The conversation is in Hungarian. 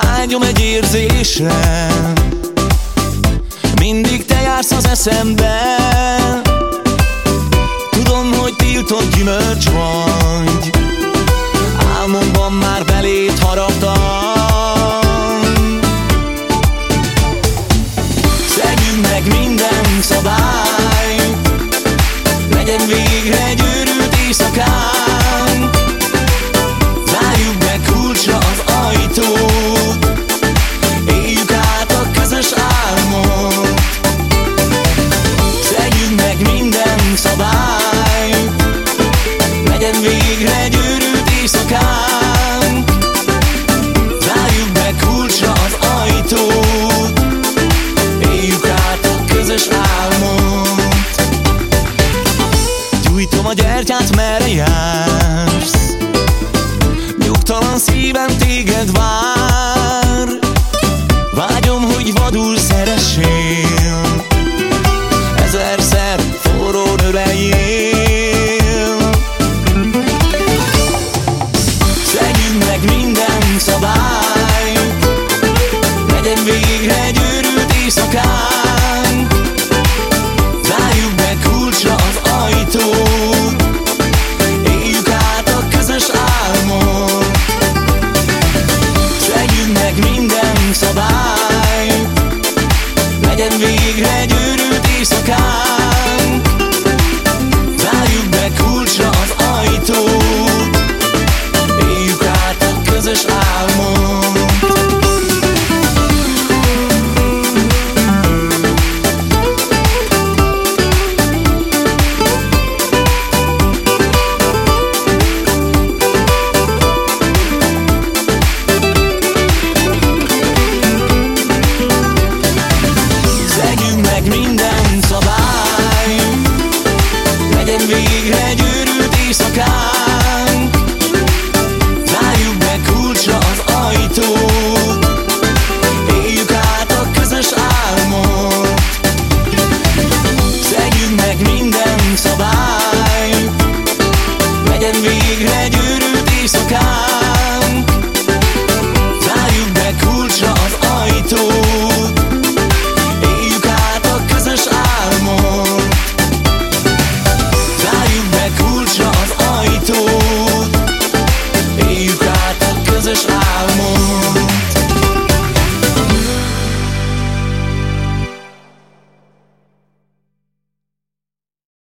vágyom egy érzésre Mindig te jársz az eszemben. Tudom, hogy tiltott gyümölcs vagy. Álmomban már beléd haraptam. Szegünk meg minden szabályt. Legyen végre gyümölcs Wege dwa egy őrült éjszakán